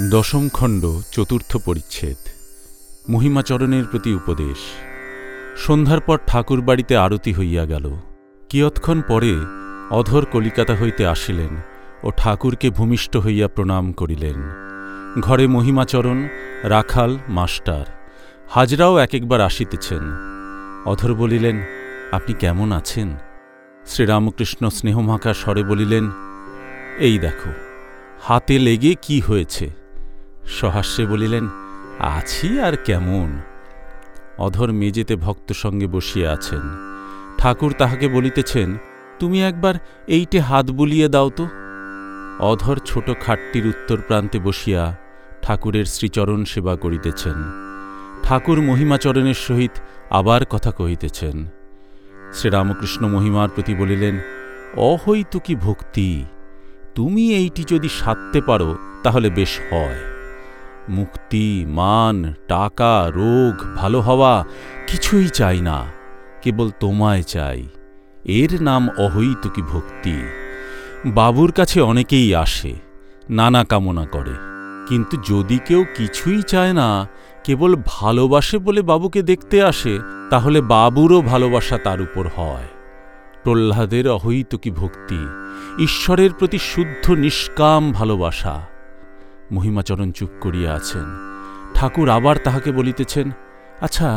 দশম খণ্ড, চতুর্থ পরিচ্ছেদ। মহিমাচরণের প্রতি উপদেশ। সন্ধ্যার পর ঠাকুর বাড়িতে আরতি হইয়া গেল। কিয়ৎক্ষণ পরে অধর কলিকাতা হইতে আসিলেন ও ঠাকুরকে ভূমিষ্ঠ হইয়া প্রণাম করিলেন। ঘরে মহিমাচরণ, রাখাল, মাস্টার, হাজরাও এক একবার আসিতেছেন। অধর বলিলেন, আপনি কেমন আছেন? শ্রীরামকৃষ্ণ স্নেহমাখা স্বরে বলিলেন, এই দেখো, হাতে লেগে কি হয়েছে? সহাস্যে বলিলেন, আছি আর কেমন? অধর মেজেতে ভক্ত সঙ্গে বসিয়া আছেন। ঠাকুর তাহাকে বলিতেছেন, তুমি একবার এইটে হাত বুলিয়ে দাও তো। অধর ছোট খাটটির উত্তর প্রান্তে বসিয়া ঠাকুরের শ্রীচরণ সেবা করিতেছেন। ঠাকুর মহিমাচরণের সহিত আবার কথা কহিতেছেন। শ্রীরামকৃষ্ণ মহিমার প্রতি বলিলেন, অহৈতুকি ভক্তি, তুমি এইটি যদি সারতে পারো, তাহলে বেশ হয়। মুক্তি, মান, টাকা, রোগ, ভালো হওয়া কিছুই চাই না, কেবল তোমায় চাই। এর নাম অহৈতুকি ভক্তি? বাবুর কাছে অনেকেই আসে, নানা কামনা করে। কিন্তু যদি কেউ কিছুই চায় না, কেবল ভালোবাসে বলে বাবুকে দেখতে আসে, তাহলে বাবুরও ভালোবাসা তার উপর হয়। প্রহ্লাদের অহৈতুকি ভক্তি? ঈশ্বরের প্রতি শুদ্ধ নিষ্কাম ভালোবাসা। মহিমাচরণ চুপ করিয়া আছেন। ঠাকুর আবার তাহাকে বলিতেছেন আচ্ছা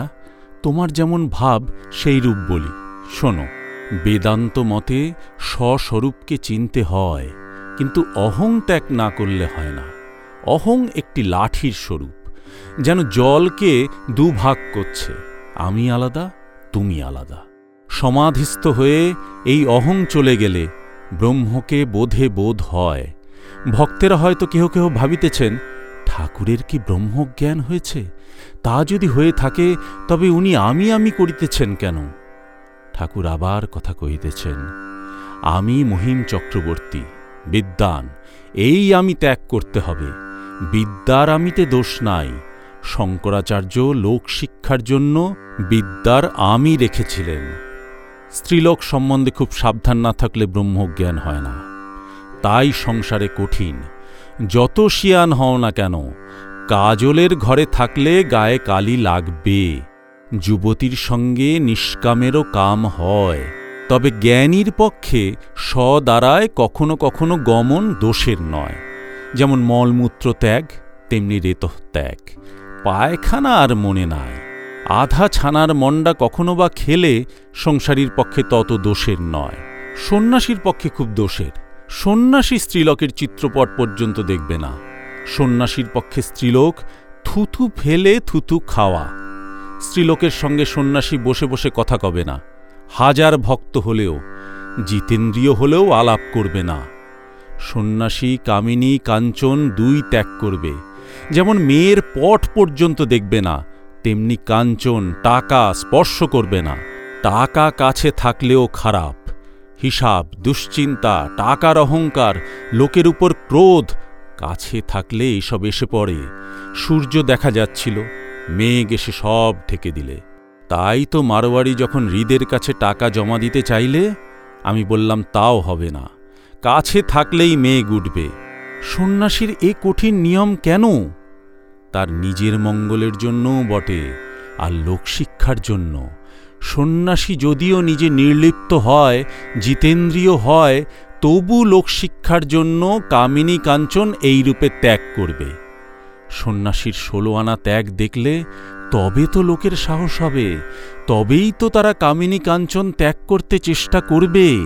তোমার যেমন ভাব সেই রূপ বলি। শোনো, বেদান্ত মতে স্বস্বরূপকে চিনতে হয়, কিন্তু অহং ত্যাগ না করলে হয় না। অহং একটি লাঠির স্বরূপ, যেন জলকে দুভাগ করছে। আমি আলাদা, তুমি আলাদা। সমাধিস্থ হয়ে এই অহং চলে গেলে ব্রহ্মকে বোধে বোধ হয়। ভক্তেরা হয়তো কেহ কেহ ভাবিতেছেন, ঠাকুরের কি ব্রহ্মজ্ঞান হয়েছে? তা যদি হয়ে থাকে, তবে উনি আমি আমি করিতেছেন কেন? ঠাকুর আবার কথা কহিতেছেন, আমি মহিম চক্রবর্তী বিদ্যান এই আমি ত্যাগ করতে হবে, বিদ্যার আমিতে দোষ নাই, শঙ্করাচার্য লোক শিক্ষার জন্য বিদ্যার আমি রেখেছিলেন। স্ত্রীলোক সম্বন্ধে খুব সাবধান না থাকলে ব্রহ্মজ্ঞান হয় না। তাই সংসারে কঠিন। যত শিয়ান হও না কেন, কাজলের ঘরে থাকলে গায়ে কালি লাগবে। যুবতীর সঙ্গে নিষ্কামেরও কাম হয়। তবে জ্ঞানীর পক্ষে স দ্বারায় কখনো কখনো গমন দোষের নয়। যেমন মলমূত্র ত্যাগ, তেমনি রেতঃ ত্যাগ পায়খানা আর মনে নাই। আধা ছানার মন্ডা কখনো বা খেলে সংসারীর পক্ষে তত দোষের নয়। সন্ন্যাসীর পক্ষে খুব দোষের। সন্ন্যাসী স্ত্রীলোকের চিত্রপট পর্যন্ত দেখবে না। সন্ন্যাসীর পক্ষে স্ত্রীলোক থুথু ফেলে থুথু খাওয়া। স্ত্রীলোকের সঙ্গে সন্ন্যাসী বসে বসে কথা কবে না। হাজার ভক্ত হলেও, জিতেন্দ্রিয় হলেও আলাপ করবে না। সন্ন্যাসী, কামিনী, কাঞ্চন দুই ত্যাগ করবে। যেমন মেয়ের পট পর্যন্ত দেখবে না, তেমনি কাঞ্চন টাকা স্পর্শ করবে না। টাকা কাছে থাকলেও খারাপ। হিসাব, দুশ্চিন্তা, টাকার অহংকার, লোকের উপর ক্রোধ, কাছে থাকলে এসব এসে পড়ে। সূর্য দেখা যাচ্ছিল, মেঘ এসে সব ঢেকে দিলে। তাই তো মারোয়ারি যখন হৃদের কাছে টাকা জমা দিতে চাইলে, আমি বললাম, তাও হবে না। কাছে থাকলেই মেঘ উঠবে। সন্ন্যাসীর এ কঠিন নিয়ম কেন? তার নিজের মঙ্গলের জন্যও বটে, আর লোকশিক্ষার জন্য। সন্ন্যাসী যদিও নিজে নির্লিপ্ত হয়, জিতেন্দ্রীয় হয়, তবু লোকশিক্ষার জন্য কামিনী কাঞ্চন এই রূপে ত্যাগ করবে। সন্ন্যাসীর ষোলো আনা ত্যাগ দেখলে তবে তো লোকের সাহস হবে, তবেই তো তারা কামিনী কাঞ্চন ত্যাগ করতে চেষ্টা করবে।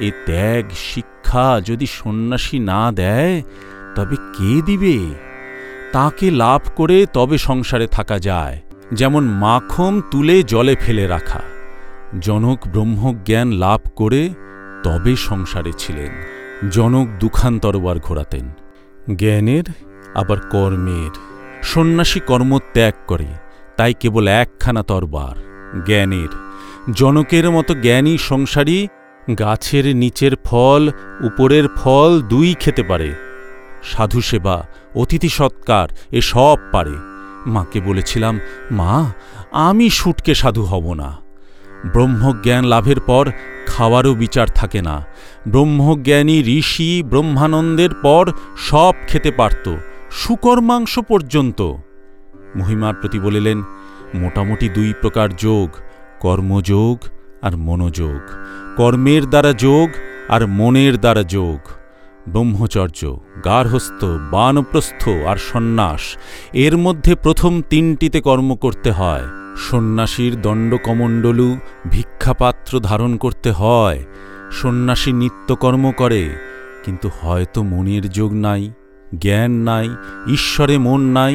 এ ত্যাগ, শিক্ষা যদি সন্ন্যাসী না দেয়, তবে কে দিবে? তাকে লাভ করে তবে সংসারে থাকা যায়। যেমন মাখম তুলে জলে ফেলে রাখা। জনক ব্রহ্মজ্ঞান লাভ করে তবে সংসারে ছিলেন। জনক দুখান তরবার ঘোরাতেন। জ্ঞানের, আবার কর্মের। সন্ন্যাসী কর্ম ত্যাগ করে, তাই কেবল একখানা তরবার, জ্ঞানের। জনকের মতো জ্ঞানী সংসারী গাছের নিচের ফল, উপরের ফল দুই খেতে পারে। সাধু সেবা অতিথি সৎকার, এ সব পারে। মাকে বলেছিলাম, মা, আমি সুটকে সাধু হব না। ব্রহ্মজ্ঞান লাভের পর খাওয়ারও বিচার থাকে না। ব্রহ্মজ্ঞানী ঋষি ব্রহ্মানন্দের পর সব খেতে পারত, সুকর্মাংশ পর্যন্ত। মহিমার প্রতি বলিলেন, মোটামুটি দুই প্রকার যোগ, কর্মযোগ আর মনোযোগ। কর্মের দ্বারা যোগ আর মনের দ্বারা যোগ। ব্রহ্মচর্য, গার্হস্থ, বানপ্রস্থ আর সন্ন্যাস, এর মধ্যে প্রথম তিনটিতে কর্ম করতে হয়। সন্ন্যাসীর দণ্ডকমণ্ডলু ভিক্ষাপাত্র ধারণ করতে হয়। সন্ন্যাসী নিত্যকর্ম করে, কিন্তু হয়তো মনের যোগ নাই, জ্ঞান নাই, ঈশ্বরে মন নাই।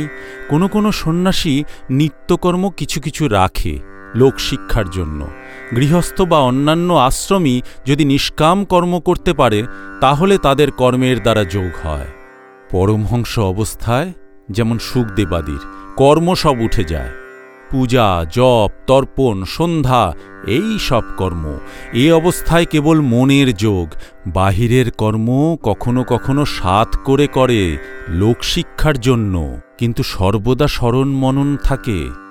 কোনো কোনো সন্ন্যাসী নিত্যকর্ম কিছু কিছু রাখে। লোকশিক্ষার জন্য। গৃহস্থ বা অন্যান্য আশ্রমী যদি নিষ্কাম কর্ম করতে পারে, তাহলে তাদের কর্মের দ্বারা যোগ হয়। পরমহংস অবস্থায়, যেমন সুখদেবাদির কর্ম সব উঠে যায়। পূজা, জপ, তর্পণ, সন্ধ্যা, এই সব কর্ম। এ অবস্থায় কেবল মনের যোগ, বাহিরের কর্ম কখনো কখনো সাত করে করে লোকশিক্ষার জন্য। কিন্তু সর্বদা স্মরণ মনন থাকে।